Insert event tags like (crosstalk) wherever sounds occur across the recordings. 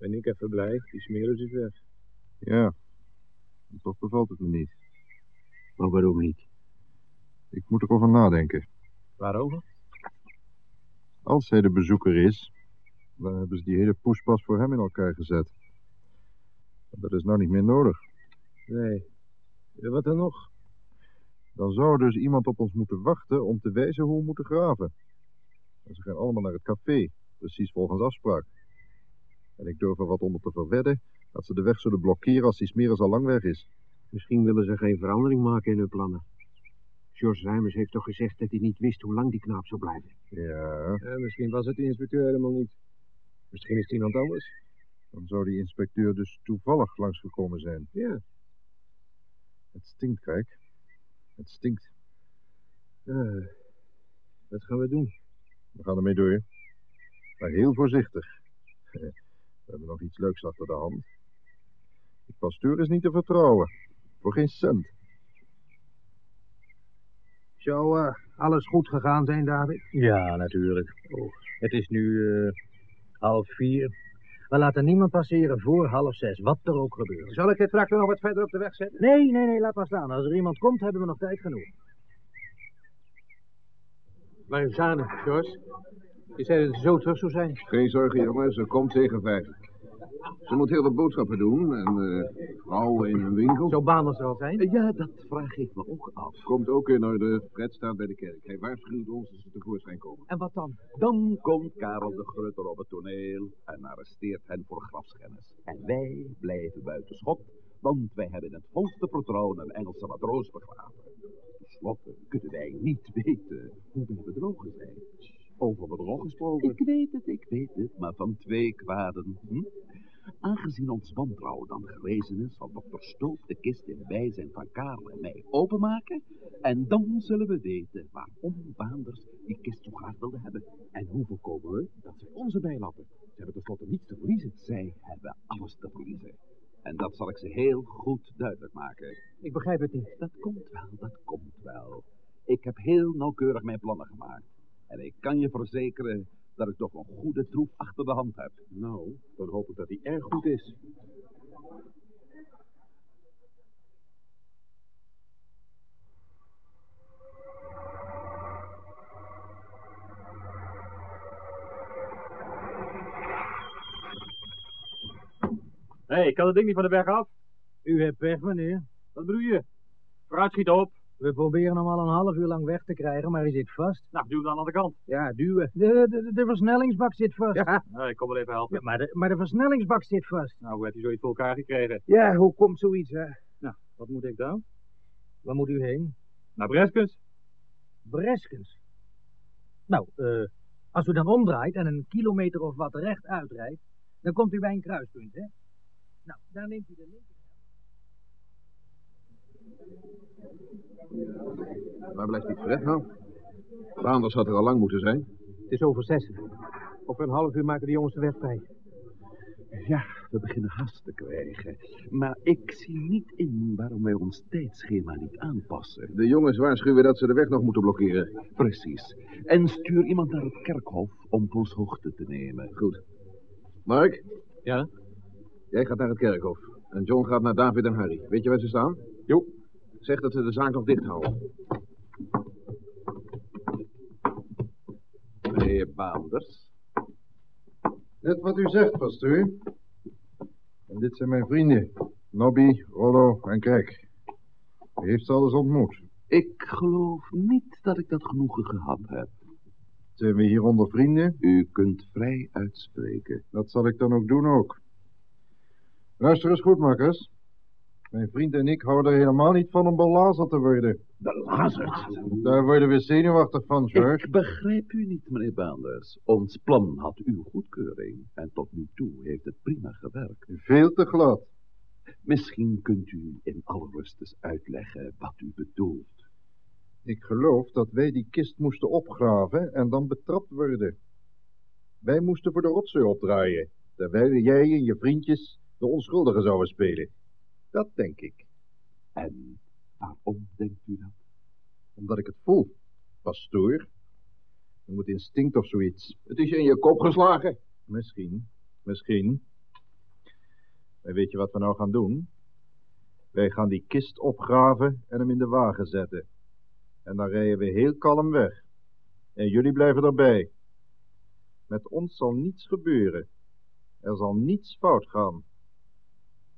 Ben ik even blij, die smeris is weg. Ja, en toch bevalt het me niet. Maar waarom niet? Ik moet erover nadenken. Waarover? Als hij de bezoeker is, dan hebben ze die hele poespas voor hem in elkaar gezet. Dat is nou niet meer nodig. Nee. Wat dan nog? Dan zou dus iemand op ons moeten wachten om te wijzen hoe we moeten graven. En ze gaan allemaal naar het café, precies volgens afspraak. En ik durf er wat onder te verwedden dat ze de weg zullen blokkeren als die smeris al lang weg is. Misschien willen ze geen verandering maken in hun plannen. George Rijmers heeft toch gezegd dat hij niet wist hoe lang die knaap zou blijven. Ja, Ja, misschien was het de inspecteur helemaal niet. Misschien is het iemand anders. dan zou die inspecteur dus toevallig langsgekomen zijn. Ja. Het stinkt, kijk. Het stinkt. Uh, wat gaan we doen? We gaan ermee door. Maar heel voorzichtig. (laughs) We hebben nog iets leuks achter de hand. Die pastoor is niet te vertrouwen. Voor geen cent. Zou uh, alles goed gegaan zijn, David? Ja, natuurlijk. Oh, het is nu uh, half vier. We laten niemand passeren voor half zes, wat er ook gebeurt. Zal ik de tractor nog wat verder op de weg zetten? Nee, nee, nee, laat maar staan. Als er iemand komt, hebben we nog tijd genoeg. Is Zane, George? Je zei dat ze zo terug zou zijn. Geen zorgen, jongen. Ze komt tegen vijf. Ze moet heel wat boodschappen doen en uh, vrouwen in een winkel. Zou Baners er al zijn? Uh, ja, dat vraag ik me ook af. Komt ook in orde. Fred staat bij de kerk. Hij waarschuwt ons als ze tevoorschijn komen. En wat dan? Dan komt Karel de Grutter op het toneel en arresteert hen voor grafschennis. En wij blijven buiten schot, want wij hebben in het volste vertrouwen een Engelse matroos begraven. Ten slotte kunnen wij niet weten hoe wij bedrogen zijn. Over bedrog gesproken. Ik weet het, ik weet het, maar van twee kwaden. Hm? Aangezien ons wantrouwen dan gerezen is, zal dokter Stoop de kist in bijzijn van Karel en mij openmaken. En dan zullen we weten waarom Baanders die kist zo graag wilde hebben. En hoe voorkomen we dat zij onze bijlappen? Ze hebben tenslotte niets te verliezen. Zij hebben alles te verliezen. En dat zal ik ze heel goed duidelijk maken. Ik begrijp het niet. Dat komt wel, dat komt wel. Ik heb heel nauwkeurig mijn plannen gemaakt. En ik kan je verzekeren dat ik toch een goede troef achter de hand heb. Nou, dan hoop ik dat hij erg goed is. Hé, hey, kan dat ding niet van de weg af? U hebt weg, meneer. Wat bedoel je? Vooruit schiet op. We proberen hem al een half uur lang weg te krijgen, maar hij zit vast. Nou, duw dan aan de kant. Ja, duwen. De, de, de versnellingsbak zit vast. Ja. Ik kom wel even helpen. Ja, maar, de, maar de versnellingsbak zit vast. Nou, hoe heeft hij zoiets voor elkaar gekregen? Ja, hoe komt zoiets, hè? Nou, wat moet ik dan? Waar moet u heen? Naar Breskens. Breskens? Nou, uh, als u dan omdraait en een kilometer of wat recht uitrijdt, dan komt u bij een kruispunt, hè? Nou, daar neemt u de linker. Waar blijft die Fred nou? Baanders had er al lang moeten zijn. Het is over zes. Over een half uur maken de jongens de weg vrij. Ja, we beginnen haast te krijgen. Maar ik zie niet in waarom wij ons tijdschema niet aanpassen. De jongens waarschuwen dat ze de weg nog moeten blokkeren. Precies. En stuur iemand naar het kerkhof om polshoogte te nemen. Goed. Mark? Ja? Jij gaat naar het kerkhof. En John gaat naar David en Harry. Weet je waar ze staan? Jo. Zeg dat ze de zaak nog dicht houden. Meneer Baanders. Net wat u zegt, pastoor. En dit zijn mijn vrienden. Nobby, Rollo en Craig. U heeft ze alles ontmoet. Ik geloof niet dat ik dat genoegen gehad heb. Zijn we hier onder vrienden? U kunt vrij uitspreken. Dat zal ik dan ook doen ook. Luister eens goed, makkers. Mijn vriend en ik houden er helemaal niet van om belazerd te worden. Belazerd? Daar worden we zenuwachtig van, George. Ik begrijp u niet, meneer Baanders. Ons plan had uw goedkeuring. En tot nu toe heeft het prima gewerkt. Veel te glad. Misschien kunt u in alle rust eens uitleggen wat u bedoelt. Ik geloof dat wij die kist moesten opgraven en dan betrapt worden. Wij moesten voor de rotzooi opdraaien, terwijl jij en je vriendjes de onschuldigen zouden spelen. Dat denk ik. En waarom denkt u dat? Omdat ik het voel, pastoor. Je moet instinct of zoiets. Het is je in je kop geslagen. Misschien, misschien. En weet je wat we nou gaan doen? Wij gaan die kist opgraven en hem in de wagen zetten. En dan rijden we heel kalm weg. En jullie blijven erbij. Met ons zal niets gebeuren. Er zal niets fout gaan.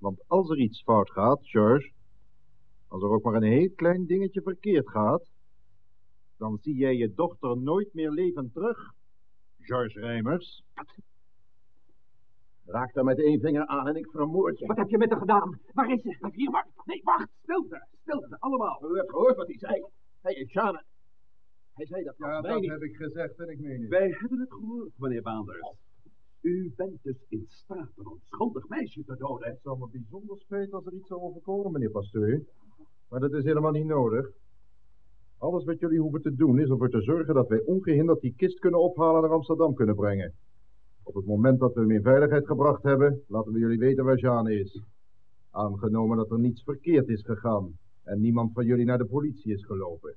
Want als er iets fout gaat, George, als er ook maar een heel klein dingetje verkeerd gaat, dan zie jij je dochter nooit meer levend terug. George Rijmers. Raak daar met één vinger aan en ik vermoord je. Wat heb je met haar gedaan? Waar is ze? Hier maar. Nee, wacht. Stilte. Stilte. Allemaal. U hebt gehoord wat hij zei. Hij is Sjane. Hij zei dat als wij niet... ik gezegd en ik meen het. Wij hebben het gehoord, meneer Baanders. U bent dus in staat een onschuldig meisje te doden. Het zou me bijzonder spijt als er iets zou overkomen, meneer Pasteur. Maar dat is helemaal niet nodig. Alles wat jullie hoeven te doen is ervoor te zorgen dat wij ongehinderd die kist kunnen ophalen en naar Amsterdam kunnen brengen. Op het moment dat we hem in veiligheid gebracht hebben, laten we jullie weten waar Jeanne is. Aangenomen dat er niets verkeerd is gegaan en niemand van jullie naar de politie is gelopen.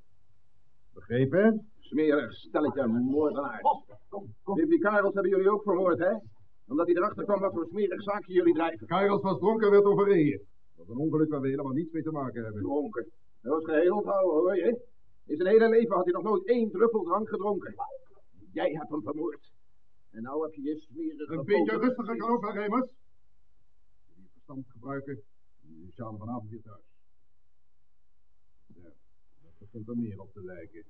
Begrepen? Smerig stelletje moordenaars. Die Karels hebben jullie ook vermoord, hè? Omdat hij erachter kwam wat voor smerig zaakje jullie drijven. Karels was dronken en werd overreden. Dat is een ongeluk waar we helemaal niets mee te maken hebben. Dronken. Dat was geheel onthouden, hoor je? In zijn hele leven had hij nog nooit één druppel drank gedronken. Jij hebt hem vermoord. En nou heb je je smerige... Een beetje rustiger kan ook Remers. Je verstand gebruiken, is Jeanne vanavond weer thuis. Ja, dat begint er meer op te lijken.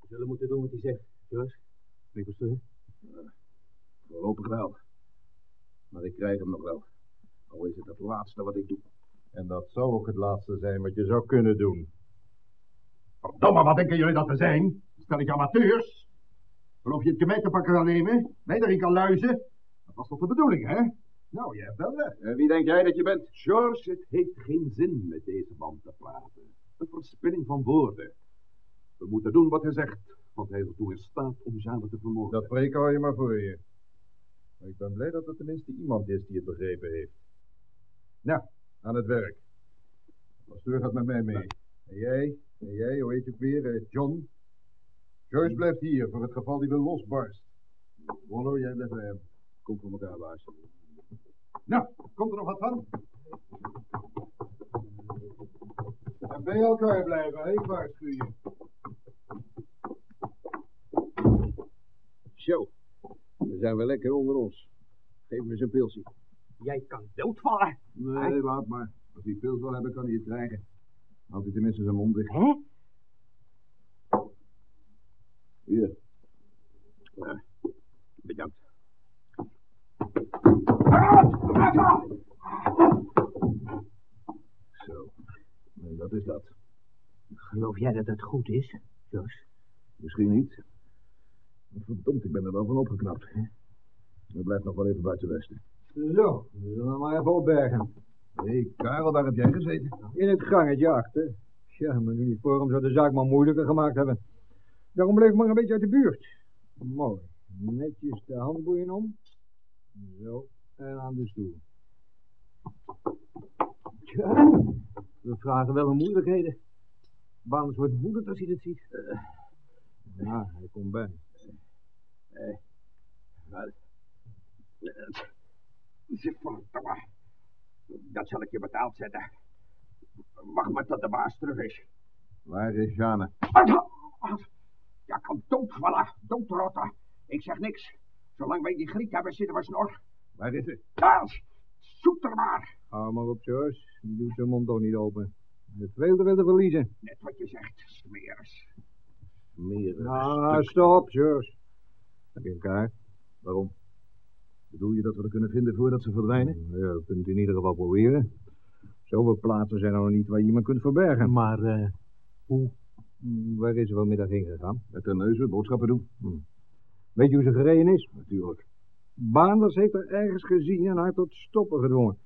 We zullen moeten doen wat hij zegt, George. Meneer Pastoor. Voorlopig wel. Maar ik krijg hem nog wel. Al is het het laatste wat ik doe. En dat zou ook het laatste zijn wat je zou kunnen doen. Verdomme, wat denken jullie dat we zijn? Stel ik amateurs? Geloof je het gemeen te pakken kan nemen? Mij erin kan luizen? Dat was toch de bedoeling, hè? Nou, jij hebt wel weg. En wie denk jij dat je bent? George, het heeft geen zin met deze man te praten. Een verspilling van woorden. We moeten doen wat hij zegt, want hij is ertoe in staat om Jeanne te vermoorden. Dat preek hou je maar voor je. Maar ik ben blij dat er tenminste iemand is die het begrepen heeft. Nou, aan het werk. Pasteur gaat met mij mee. En jij, en jij, hoe heet je ook weer, eh, John? Joyce blijft hier, voor het geval die wil losbarst. Rollo, jij blijft bij hem. Kom voor elkaar, baas. Nou, komt er nog wat van? En bij elkaar blijven, hè? ik waarschuw je. Zo, dan zijn we lekker onder ons. Geef me eens een pilsie. Jij kan doodvallen. Nee, laat maar. Als hij pils wil hebben, kan hij het krijgen. Houdt hij tenminste zijn mond dicht. Hè? Hier. Ja. Bedankt. Zo. Dat is dat. Geloof jij dat het goed is, Jos? Misschien niet. Verdomd, ik ben er wel van opgeknapt. Hij blijft nog wel even buiten westen. Zo, we zullen maar even opbergen. Hé, hey, Karel, waar heb jij gezeten? In het gangetje achter. Ja, maar nu niet voor hem zou de zaak maar moeilijker gemaakt hebben. Daarom bleef ik maar een beetje uit de buurt. Mooi. Netjes de handboeien om. Zo, en aan de stoel. Ja, vragen wel om moeilijkheden. Baans wordt woedend als hij dit ziet. Ja, hij komt bij. Maar... Verdomme. Dat zal ik je betaald zetten. Wacht maar tot de baas terug is. Waar is Jane? Ja, kan doodvallen. Doodrotten. Ik zeg niks. Zolang wij die griet hebben, zitten we snor. Waar is ze? Daar! Zoek er maar. Hou maar op, George. Die doet zijn mond toch niet open. Hij heeft veel te willen verliezen. Net wat je zegt, smeers. Meer. Ah, stop, George. Heb je een kaart? Waarom? Bedoel je dat we er kunnen vinden voordat ze verdwijnen? Ja, we kunnen het in ieder geval proberen. Zoveel plaatsen zijn er nog niet waar je iemand kunt verbergen. Maar, eh, hoe? Hm, Waar is ze vanmiddag heen gegaan? Met de neuzen boodschappen doen. Weet je hoe ze gereden is? Natuurlijk. Baanders heeft er ergens gezien en haar tot stoppen gedwongen.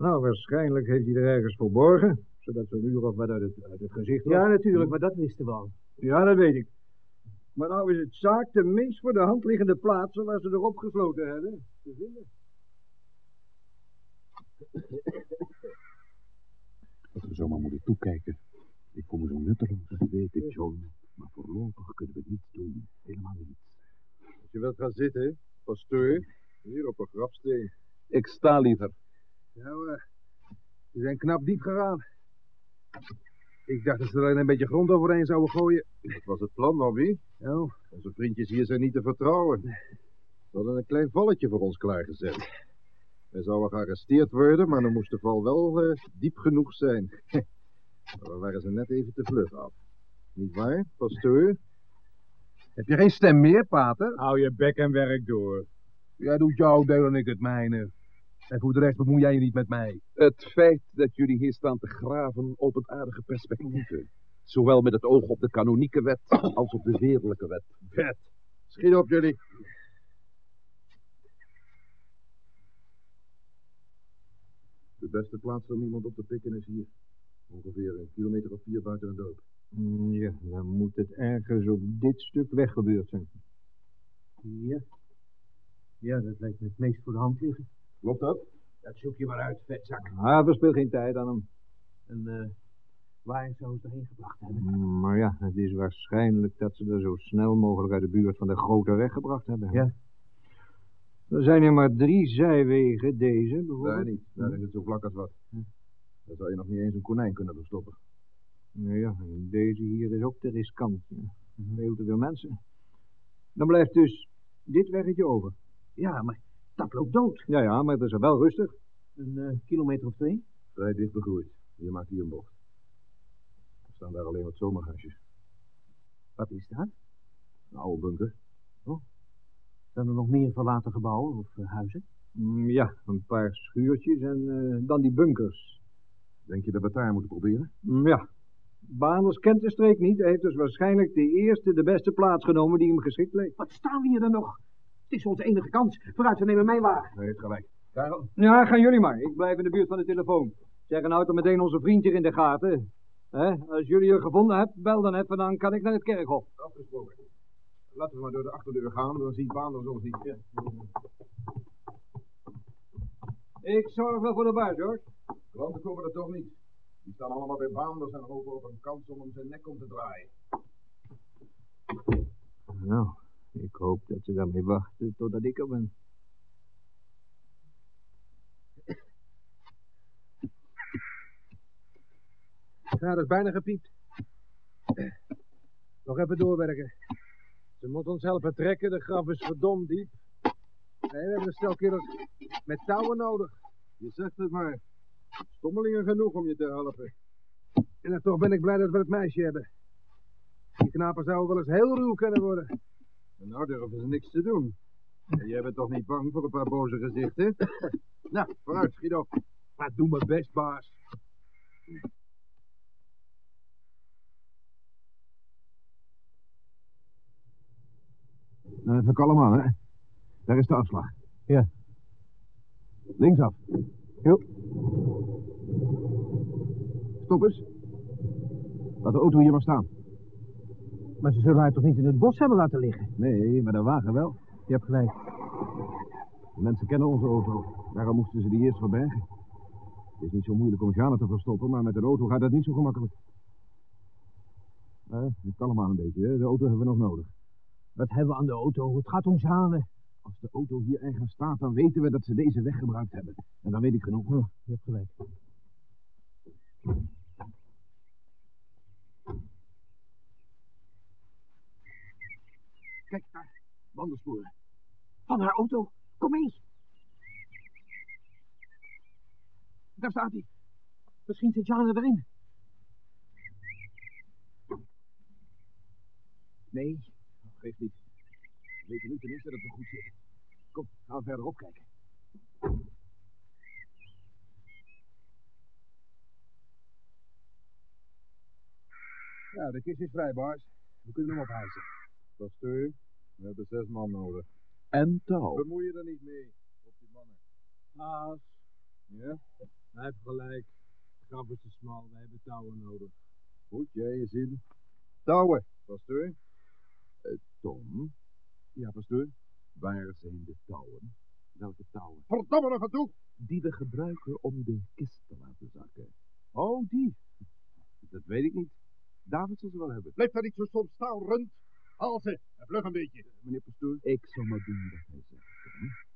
Nou, waarschijnlijk heeft hij er ergens verborgen, zodat ze een uur of wat uit het, uit het gezicht was. Ja, natuurlijk, maar dat wisten we al. Ja, dat weet ik. Maar nou is het zaak de meest voor de hand liggende plaatsen waar ze erop gesloten hebben te vinden. Dat we zomaar moeten toekijken. Ik voel me zo nutteloos. Dat weet ik, John. Maar voorlopig kunnen we niets doen. Helemaal niets. Als je wilt gaan zitten, pasteur, hier op een grafsteen. Ik sta liever. Nou, eh, ze zijn knap diep gegaan. Ik dacht dat ze er alleen een beetje grond overheen zouden gooien. Dat was het plan, Nobby. Oh, Onze vriendjes hier zijn niet te vertrouwen. Ze hadden een klein valletje voor ons klaargezet. Wij zouden gearresteerd worden, maar dan moest de val wel eh, diep genoeg zijn. (laughs) maar we waren ze net even te vlug af. Niet waar, pastoor? heb je geen stem meer, pater? Hou je bek en werk door. Jij doet jouw deel en ik het mijne. En voor de rest bemoei jij je niet met mij. Het feit dat jullie hier staan te graven opent aardige perspectieven. Zowel met het oog op de kanonieke wet als op de zedelijke wet. Vet. Schiet op, jullie. De beste plaats om iemand op te pikken is hier. Ongeveer een kilometer of vier buiten een dorp. Mm, Ja, dan moet het ergens op dit stuk weggebeurd zijn. Ja. Ja, dat lijkt me het meest voor de hand liggen. Klopt dat? Dat zoek je maar uit, vetzak. Ah, verspil geen tijd aan hem. En eh, waar zou ze erheen gebracht hebben? Mm, Maar ja, het is waarschijnlijk dat ze er zo snel mogelijk uit de buurt van de grote weg gebracht hebben. Ja. Er zijn er maar drie zijwegen, deze Daar bijvoorbeeld. niet. Daar is het zo vlak als wat. Daar zou je nog niet eens een konijn kunnen verstoppen. Nou ja, en deze hier is ook te riskant. Ja. Veel te veel mensen. Dan blijft dus dit weggetje over. Ja, maar dat loopt dood. Ja, ja, maar het is er wel rustig. Een eh, kilometer of twee? Vrij dicht begroeid. Hier maakt hij een bocht. Er staan daar alleen wat zomerhuisjes. Wat is dat? Een oude bunker. Zijn er nog meer verlaten gebouwen of eh, huizen? Mm, Ja, een paar schuurtjes en eh, dan die bunkers. Denk je dat we het daar moeten proberen? Mm, Ja. Baanders kent de streek niet. Hij heeft dus waarschijnlijk de eerste, de beste plaats genomen die hem geschikt leek. Wat staan we hier dan nog? Het is onze enige kans. Vooruit, we nemen mijn wagen. Hij heeft gelijk. Karel? Ja, gaan jullie maar. Ik blijf in de buurt van de telefoon. Zeg en houd dan meteen onze vriend hier in de gaten. Hè? Als jullie er gevonden hebt, bel dan even, dan kan ik naar het kerkhof. Afgesproken. Laten we maar door de achterdeur gaan, dan ziet Baanders ons niet. Ja. Ik zorg wel voor de baas, hoor. Klanten komen er toch niet. Die staan allemaal bij Baanders en hopen op een kans om hem zijn nek om te draaien. Nou, ik hoop dat ze daarmee wachten totdat ik er ben. Ja, dat is bijna gepiept. Nog even doorwerken. Ze moeten ons helpen trekken, de graf is verdomd diep. Nee, we hebben een stel kerels met touwen nodig. Je zegt het maar. Stommelingen genoeg om je te helpen. En dan toch ben ik blij dat we het meisje hebben. Die knapen zouden wel eens heel ruw kunnen worden. En nou durven ze niks te doen. En jij bent toch niet bang voor een paar boze gezichten? (laughs) nou, vooruit, schiet op. Maar doe mijn best, baas. Nou, even kalm aan, hè. Daar is de afslag. Ja. Linksaf. Jo. Stop eens. Laat de auto hier maar staan. Maar ze zullen haar toch niet in het bos hebben laten liggen? Nee, maar de wagen wel. Je hebt gelijk. De mensen kennen onze auto. Daarom moesten ze die eerst verbergen. Het is niet zo moeilijk om Sjane te verstoppen, maar met een auto gaat dat niet zo gemakkelijk. Eh, kalm aan een beetje, hè. De auto hebben we nog nodig. Wat hebben we aan de auto? Het gaat om Zane. Als de auto hier ergens staat, dan weten we dat ze deze weg gebruikt hebben. En dan weet ik genoeg. Oh, je hebt gelijk. Kijk daar, wandelsporen. Van haar auto. Kom mee. Daar staat hij. Misschien zit Jane erin. Nee, geeft niet. We weten nu tenminste dat we goed zitten. Kom, gaan we verderop kijken. Ja, de kist is vrij, baas. We kunnen hem ophijzen. Pastoor, we hebben zes man nodig. En touw. Bemoei je er niet mee, op die mannen. Baas, Ja? hij heeft gelijk. Graf is te smal, wij hebben touwen nodig. Goed, jij je zin. Touwen, pastoor. Eh, Tom, Ja, pastoor. waar zijn de touwen? Welke touwen? Verdomme nog aan toe! Die we gebruiken om de kist te laten zakken. Oh, die. Dat weet ik niet. David zal ze wel hebben. Blijf daar niet zo stom staan, rund. Halve, en eh, vlug een beetje. Eh, meneer Pastoor? Ik zal maar doen wat hij zegt.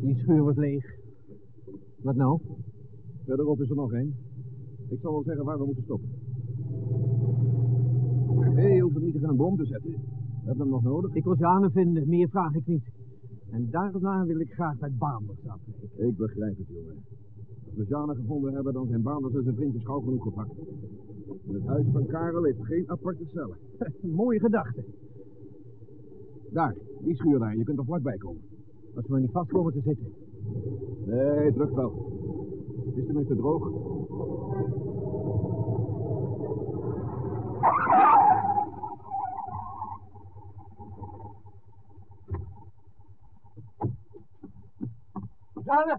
Die schuur was leeg. Wat nou? Verderop is er nog één. Ik zal wel zeggen waar we moeten stoppen. Hé, hey, hoeft niet tegen een boom te zetten. We hebben hem nog nodig. Ik wil ze aan vinden, meer vraag ik niet. En daarna wil ik graag met Baanders afbreken. Ik begrijp het, jongen. Als we Jane gevonden hebben, dan zijn Baanders en zijn vriendjes gauw genoeg gepakt. En het huis van Karel heeft geen aparte cellen. (laughs) Mooie gedachte. Daar, die schuur daar. Je kunt er vlakbij komen. Als we maar niet vast komen te zitten. Nee, het lukt wel. Het is tenminste droog. Waar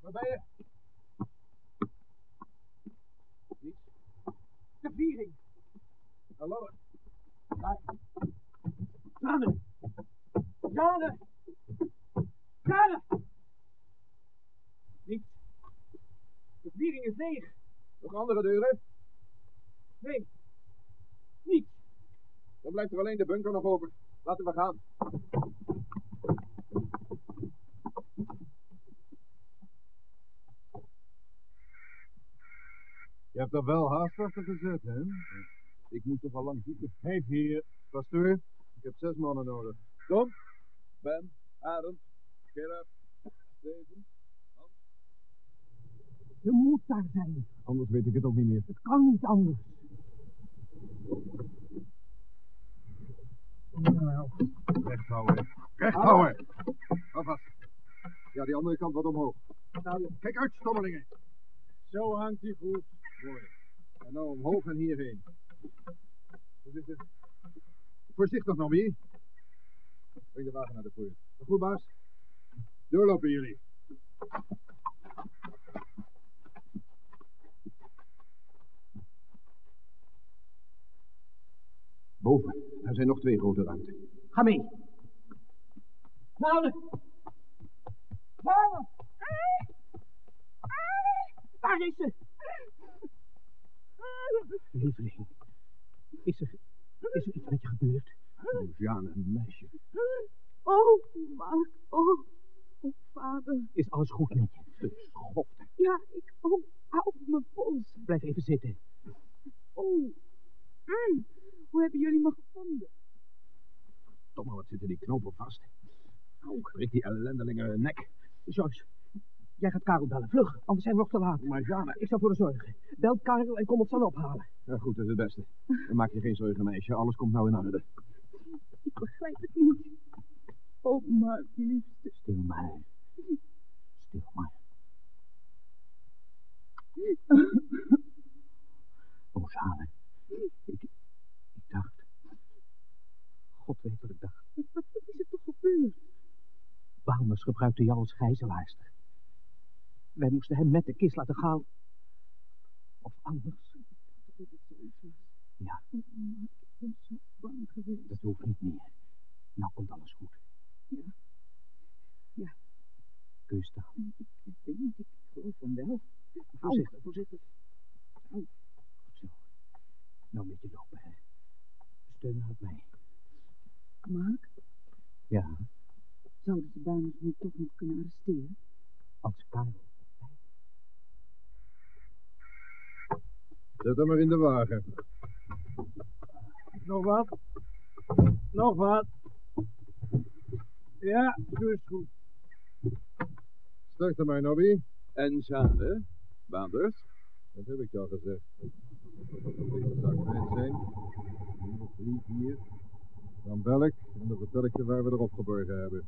ben je? Niets. De viering. Hallo. Daar. Jane! Jane! Jane! Niets. De viering is leeg. Nog andere deuren? Nee. Niets. Dan blijft er alleen de bunker nog open. Laten we gaan. Hebt er wel haast achter gezet, hè? Ik moest toch al lang zoeken. Hé, vier. Pastoor, ik heb zes mannen nodig. Tom, Ben, Arend, Gerard, Steven. Je moet daar zijn. Anders weet ik het ook niet meer. Het kan niet anders. Nou, Recht houden. Recht houden. Ja, die andere kant wat omhoog. nou, Kijk uit, stommelingen. Zo hangt hij goed. Mooi. En nou omhoog en hierheen. Voorzichtig. Voorzichtig, Nobby. Breng de wagen naar de poort. Goed, baas. Doorlopen jullie. Boven. Er zijn nog twee grote ruimten. ga mee. Jane! Jane! Daar is ze! Lieveling, is er, is er iets met je gebeurd? Oh, Jeanne, een meisje. Oh, Mark. Oh, oh, vader. Is alles goed met je? De schop. Ja, ik... Oh, hou mijn pols. Blijf even zitten. Oh. Mm. Hoe hebben jullie me gevonden? Domme, wat zitten die knopen vast. Au, breek die ellendelingen hun nek. Joyce, jij gaat Karel bellen. Vlug, anders zijn we nog te laat. Maar Jeanne... Ik zal voor de zorgen. Bel Karel en kom ons dan ophalen. Ja, goed, dat is het beste. Dan maak je geen zorgen, meisje. Alles komt nou in orde. Ik begrijp het niet. Oh, Mark, liefste. Stil maar. Stil maar. (laughs) Oh, Jane. Ik, ik dacht... God weet wat ik dacht. Wat, is er toch gebeurd? Baanders gebruikte jou als gijzelaarster. Wij moesten hem met de kist laten gaan. Of anders. Dat het zoiets was. Ja. Oh, Mark, ik ben zo bang geweest. Dat hoeft niet meer. Nou komt alles goed. Ja. Ja. Kun je staan? Ik, weet niet, ik geloof van wel. Voorzichtig, voorzichtig. Goed zo. Nou een beetje lopen, hè. Steun op mij. Mark, Ja, zouden de banen nu toch nog kunnen arresteren? als Karel. Zet hem maar in de wagen. Nog wat? Nog wat? Ja, doe eens goed. Start er maar, Nobby. En Sjane, Baanders? Dat heb ik je al gezegd. Deze zou kwijt zijn. Drie, vier. Dan bel ik en dan vertel ik je waar we erop geborgen hebben.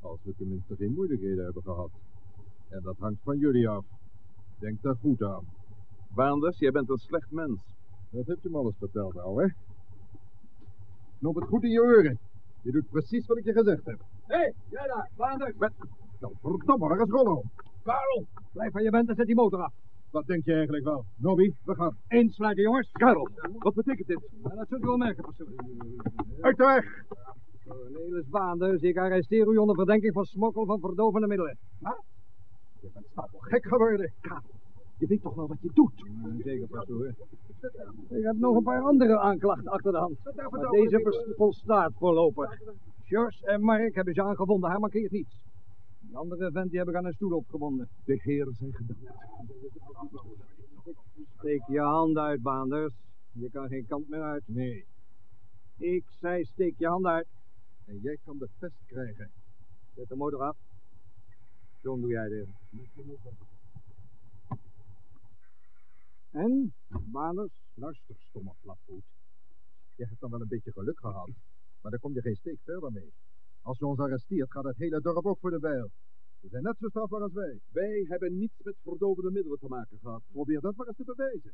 Als we tenminste geen moeilijkheden hebben gehad. En dat hangt van jullie af. Denk daar goed aan. Baanders, jij bent een slecht mens. Dat heb je me alles verteld nou, hè? Knop het goed in je oren. Je doet precies wat ik je gezegd heb. Hé, hey, jij daar, Vlaanderen. Wat? Nou, verdomme, waar is Rollo? Karel, blijf van je bent en zet die motor af. Wat denk je eigenlijk wel? Nobby, we gaan. Insluiten, jongens. Karel, wat betekent dit? Ja, dat zult u wel merken, pastoor. Uit de weg! Cornelis Baanders, ik arresteer u onder verdenking van smokkel van verdovende middelen. Je bent stapel gek geworden. Je weet toch wel wat je doet? Zeker, pastoor. Ik heb nog een paar andere aanklachten achter de hand. Maar deze volstaat voorlopig. George en Mark hebben ze aangevonden. Hij markeert niets. Die andere vent die hebben aan een stoel opgebonden. De heren zijn gedankt. Steek je hand uit, Baanders. Je kan geen kant meer uit. Nee. Ik zei, steek je hand uit. En jij kan de pest krijgen. Zet de motor af. Zo doe jij dit. En, Baanders? Luister, stomme flapvoet. Je hebt dan wel een beetje geluk gehad. Maar daar kom je geen steek verder mee. Als je ons arresteert, gaat het hele dorp ook voor de bijl. We zijn net zo strafbaar als wij. Wij hebben niets met verdovende middelen te maken gehad. Probeer dat maar eens te bewijzen.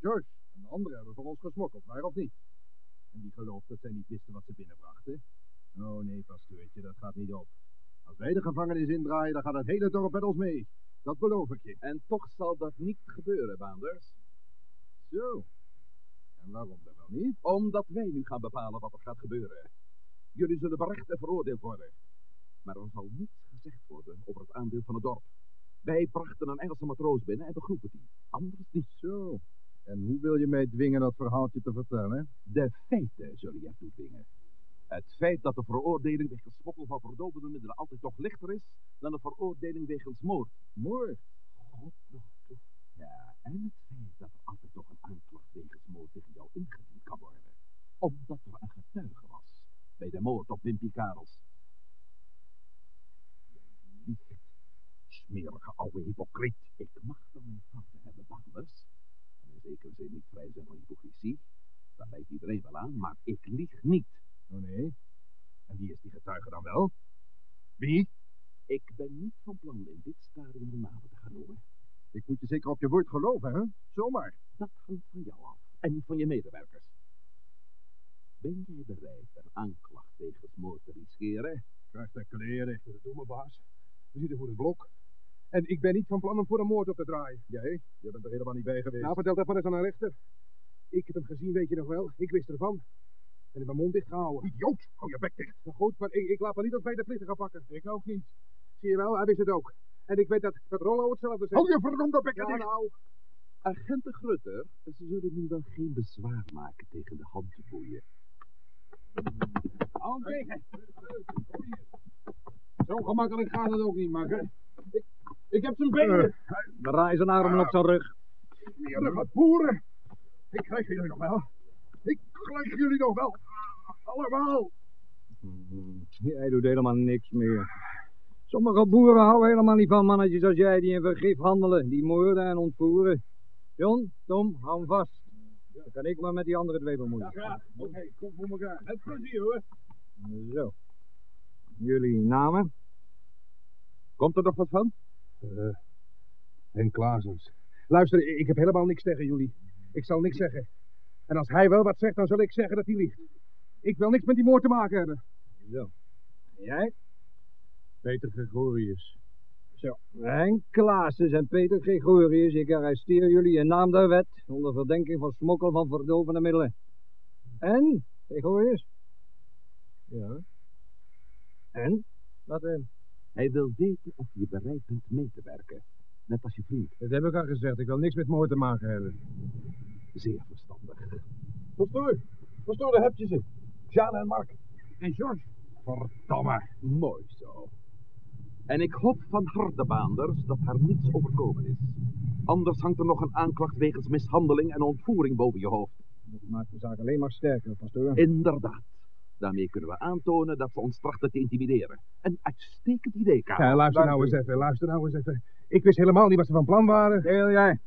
George en de anderen hebben voor ons gesmokkeld, waar of niet? En die gelooft dat zij niet wisten wat ze binnenbrachten. Oh nee, pasteurtje, dat gaat niet op. Als wij de gevangenis indraaien, dan gaat het hele dorp met ons mee. Dat beloof ik je. En toch zal dat niet gebeuren, Baanders. Zo. En waarom dan wel niet? Omdat wij nu gaan bepalen wat er gaat gebeuren. Jullie zullen berecht en veroordeeld worden. Maar er zal niets gezegd worden over het aandeel van het dorp. Wij brachten een Engelse matroos binnen en begroeven die. Anders niet. Zo. En hoe wil je mij dwingen dat verhaaltje te vertellen? De feiten zullen je ertoe dwingen. Het feit dat de veroordeling wegens smokkel van verdovende middelen altijd toch lichter is dan de veroordeling wegens moord. Mooi. God. Ja, en het feit dat er altijd nog een aanklacht wegens moord tegen jou ingediend kan worden. Omdat er een getuige was bij de moord op Wimpy Karels. Liegt, smerige oude hypocriet. Ik mag dan mijn fouten hebben, Baanders. En in zekere zin niet vrij zijn van hypocrisie. Daar lijkt iedereen wel aan, maar ik lieg niet. Oh nee. En wie is die getuige dan wel? Wie? Ik ben niet van plan in dit stadium de namen te gaan noemen. Ik moet je zeker op je woord geloven, hè? Zomaar. Dat hangt van jou af en van je medewerkers. Ben jij bereid een aanklacht wegens moord te riskeren? Krijg de kleren. Voor de domme baas. We zitten voor het blok. En ik ben niet van plan om voor een moord op te draaien. Jij? Je bent er helemaal niet bij geweest. Nou, vertel dat maar eens aan een rechter. Ik heb hem gezien, weet je nog wel. Ik wist ervan. En heb mijn mond dicht gehouden. Idioot! Hou je bek dicht. Nou goed, maar ik, ik laat me niet als bij de plichten gaan pakken. Ik ook niet. Zie je wel, hij wist het ook. En ik weet dat, dat Rollo hetzelfde zegt. Hou je verdomde bek Ja, dicht. nou. Agent de Grutter, ze zullen nu wel geen bezwaar maken tegen de handboeien. Hem tegen. Zo gemakkelijk gaat het ook niet, makker. Ik, ik heb zijn benen. Draai zijn armen op zijn rug. Smerige boeren. Ik krijg jullie nog wel. Krijg jullie nog wel. Allemaal. Jij doet helemaal niks meer. Sommige boeren houden helemaal niet van mannetjes als jij die in vergif handelen, die moorden en ontvoeren. John, Tom, hou hem vast. Dan kan ik maar met die andere twee bemoeien. Ja, oké, kom voor elkaar. Met plezier hoor. Zo. Jullie namen? Komt er nog wat van? Uh, en Klaasens. Luister, ik heb helemaal niks tegen jullie. Ik zal niks zeggen. En als hij wel wat zegt, dan zal ik zeggen dat hij liegt. Ik wil niks met die moord te maken hebben. Zo. En jij? Peter Gregorius. Zo. En Klaassen en Peter Gregorius, ik arresteer jullie in naam der wet onder verdenking van smokkel van verdovende middelen. En, Gregorius? Ja. En? Wat en? Hij wil weten of je bereid bent mee te werken. Net als je vriend. Dat heb ik al gezegd. Ik wil niks met moord te maken hebben. Zeer verstandig. Pastoor, pastoor, daar heb je ze. Jeanne en Mark. En George. Verdomme. Mooi zo. En ik hoop van harte, Baanders, dat haar niets overkomen is. Anders hangt er nog een aanklacht wegens mishandeling en ontvoering boven je hoofd. Dat maakt de zaak alleen maar sterker, pastoor. Inderdaad. Daarmee kunnen we aantonen dat ze ons trachten te intimideren. Een uitstekend idee, Karel. Ja, luister nou eens even, luister nou eens even. Ik wist helemaal niet wat ze van plan waren. Deel jij?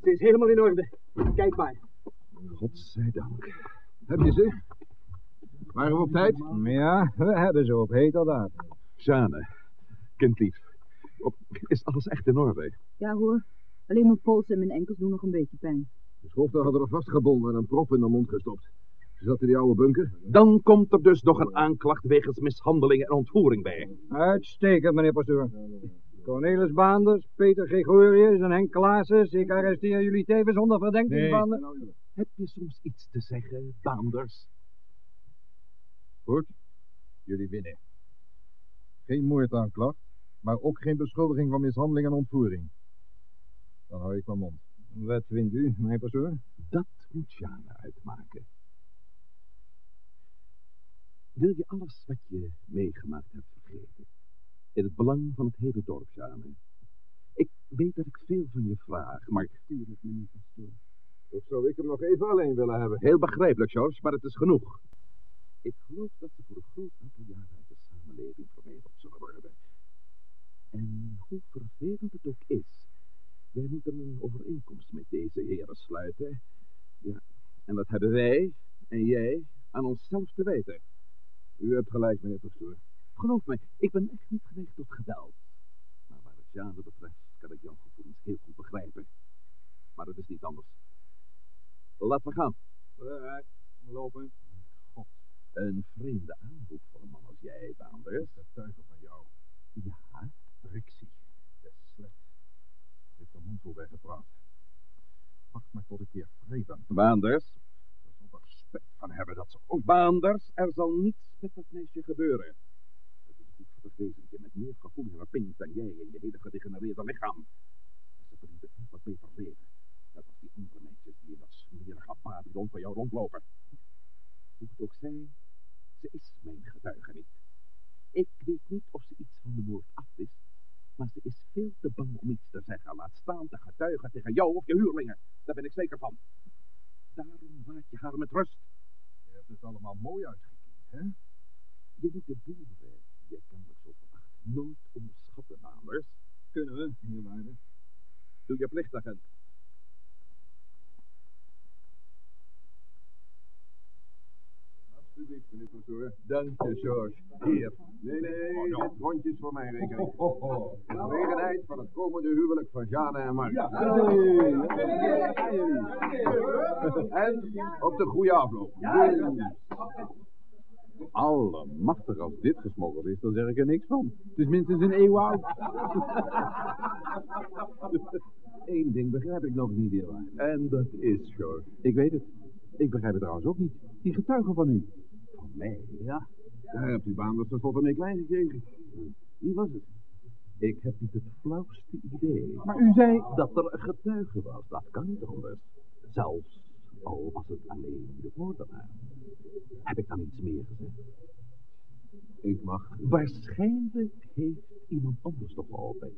Het is helemaal in orde. Kijk maar. Godzijdank. Heb je ze? Waren we op tijd? Ja, we hebben ze op heterdaad. Sjane, kindlief. Op, is alles echt in orde? Ja hoor. Alleen mijn pols en mijn enkels doen nog een beetje pijn. De schoften hadden er vastgebonden en een prop in de mond gestopt. Ze zat in die oude bunker. Dan komt er dus nog een aanklacht wegens mishandeling en ontvoering bij. Uitstekend, meneer pastoor. Cornelis Baanders, Peter Gregorius en Henk Klaassen, ik arresteer jullie tevens onder verdenking Nee. van... Heb je soms iets te zeggen, Baanders? Goed. Jullie winnen. Geen moordaanklacht, maar ook geen beschuldiging van mishandeling en ontvoering. Dan hou ik mijn mond. Wat vindt u, meneer pastoor? Dat moet Sjane uitmaken. Wil je alles wat je meegemaakt hebt vergeten? In het belang van het hele dorp, Sjane. Ik weet dat ik veel van je vraag, maar... Tuurlijk, meneer pastoor. Of zou ik hem nog even alleen willen hebben? Heel begrijpelijk, George, maar het is genoeg. Ik geloof dat ze voor een groot aantal jaren uit de samenleving verwijderd zullen worden. En hoe vervelend het ook is, wij moeten een overeenkomst met deze heren sluiten. Ja, en dat hebben wij en jij aan onszelf te weten. U hebt gelijk, meneer pastoor. Geloof mij, ik ben echt niet geneigd tot geweld. Maar waar het Jane betreft, kan ik jouw gevoelens heel goed begrijpen. Maar het is niet anders. Laten we gaan. Vooruit, lopen. God, Een vreemde aanroep voor een man als jij, Baanders. getuige van jou. Ja, Trixie, de slet. Ze heeft er mond vol bij gepraat. Wacht maar tot ik hier vrij ben. Baanders. Ze zal er spijt van hebben dat ze ooit... Baanders, er zal niets met dat meisje gebeuren. Het is een goed voor wezentje met meer gevoel en raping dan jij in je hele gedegenereerde lichaam. En ze verdient een wat beter leven. Net als die andere meisjes die in dat smerige Babylon van jou rondlopen. Hoe het ook zij, ze is mijn getuige niet. Ik weet niet of ze iets van de moord afwist, maar ze is veel te bang om iets te zeggen. Laat staan te getuigen tegen jou of je huurlingen. Daar ben ik zeker van. Daarom laat je haar met rust. Je hebt het allemaal mooi uitgekiend, hè? Je moet de boeren, die je kennelijk zo veracht, nooit onderschatten, Baanders. Kunnen we, heer Waarde. Doe je plicht, agent. Alsjeblieft, meneer pastoor. Dank je, George. Hier. Nee, nee, dit rondje is voor mijn rekening. De gelegenheid van het komende huwelijk van Jane en Mark. En op de goede afloop. Allemachtig, als dit gesmokkeld is, dan zeg ik er niks van. Het is minstens een eeuw oud. (laughs) Eén ding begrijp ik nog niet, heerwaarde. En dat is, George. Ik weet het. Ik begrijp het trouwens ook niet. Die getuigen van u. Mij, ja. Daar hebt u baan tenslotte mee klein gekregen. Wie was het? Ik heb niet het flauwste idee. Maar u zei... Dat er een getuige was, dat kan niet anders. Zelfs al was het alleen de moordenaar. Heb ik dan iets meer gezegd? Ik mag... Waarschijnlijk heeft iemand anders nog geholpen.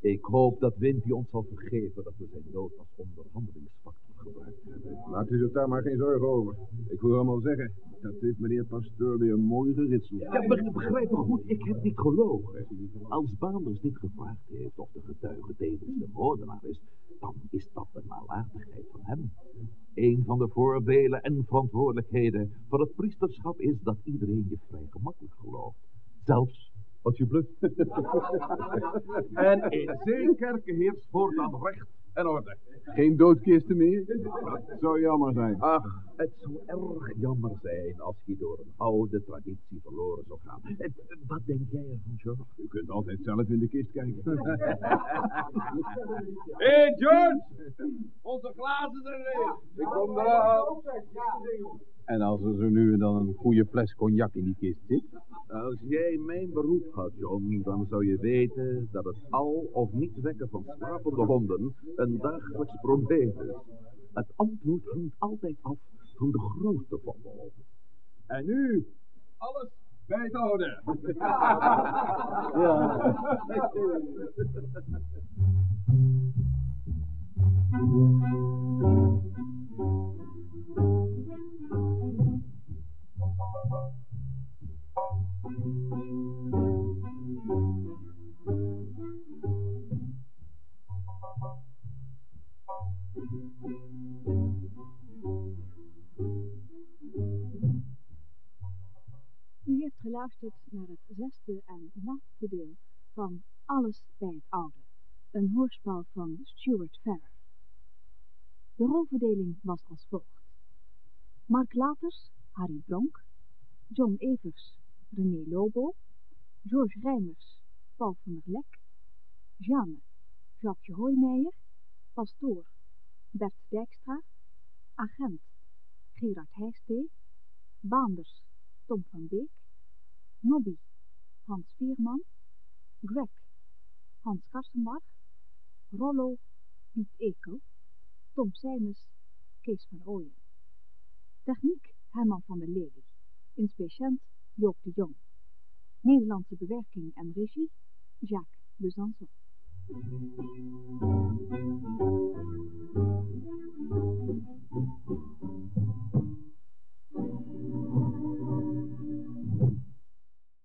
Ik hoop dat Wimpy ons zal vergeven dat we zijn dood als onderhandelingsfactor gebruikt hebben. Maakt u zich daar maar geen zorgen over. Ik hoor hem al zeggen, dat heeft meneer pastoor weer mooi geritseld. Ja, be- begrijp me goed, ik heb niet gelogen. Als Baanders niet gevraagd heeft of de getuige tevens de moordenaar is, dan is dat een nalatigheid van hem. Een van de voordelen en verantwoordelijkheden van het priesterschap is dat iedereen je vrij gemakkelijk gelooft. Zelfs als je bluft. (laughs) En in zeekerken heerst voortaan recht en orde. Geen doodkisten meer? Dat zou jammer zijn. Ach, het zou erg jammer zijn als je door een oude traditie verloren zou gaan. Wat denk jij ervan, George? U kunt altijd zelf in de kist kijken. (laughs) Hé, hey, George! Onze glazen zijn leeg. Ik kom eraan. En als er zo nu en dan een goede fles cognac in die kist zit? Als jij mijn beroep had, John, dan zou je weten dat het al of niet wekken van slapende honden een dagelijks probleem is. Het antwoord hangt altijd af van de grootte van de hond. En nu, alles bij het oude. (laughs) U heeft geluisterd naar het zesde en laatste deel van Alles bij het Oude, een hoorspel van Stuart Farrer. De rolverdeling was als volgt. Mark Laters, Harry Bronk, John Evers, René Lobo, George Rijmers, Paul van der Lek, Jeanne, Jacques Hoijmeijer, Pastoor, Bert Dijkstra, Agent, Gerard Heijstee, Baanders, Tom van Beek, Nobby, Hans Veerman, Greg, Hans Karstenbach, Rollo, Piet Ekel, Tom Sijmes, Kees van Ooyen. Techniek Herman van der Lely. Inspeciënt Joop de Jong. Nederlandse bewerking en regie, Jacques Besançon.